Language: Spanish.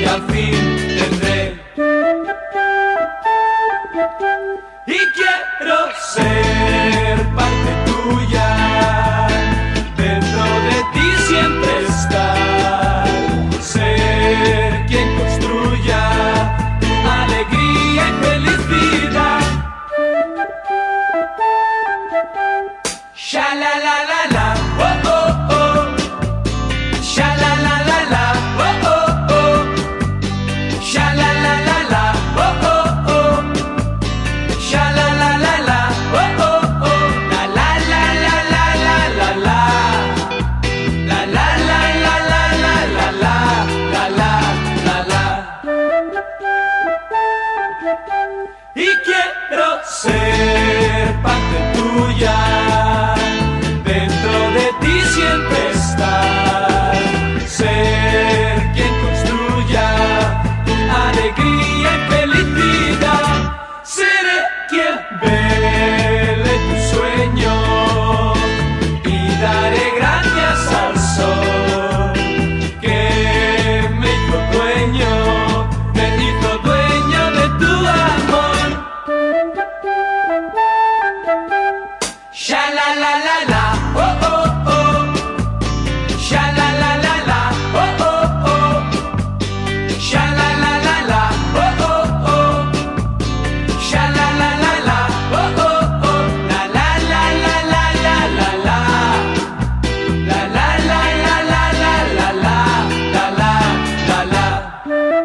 y al Y quiero ser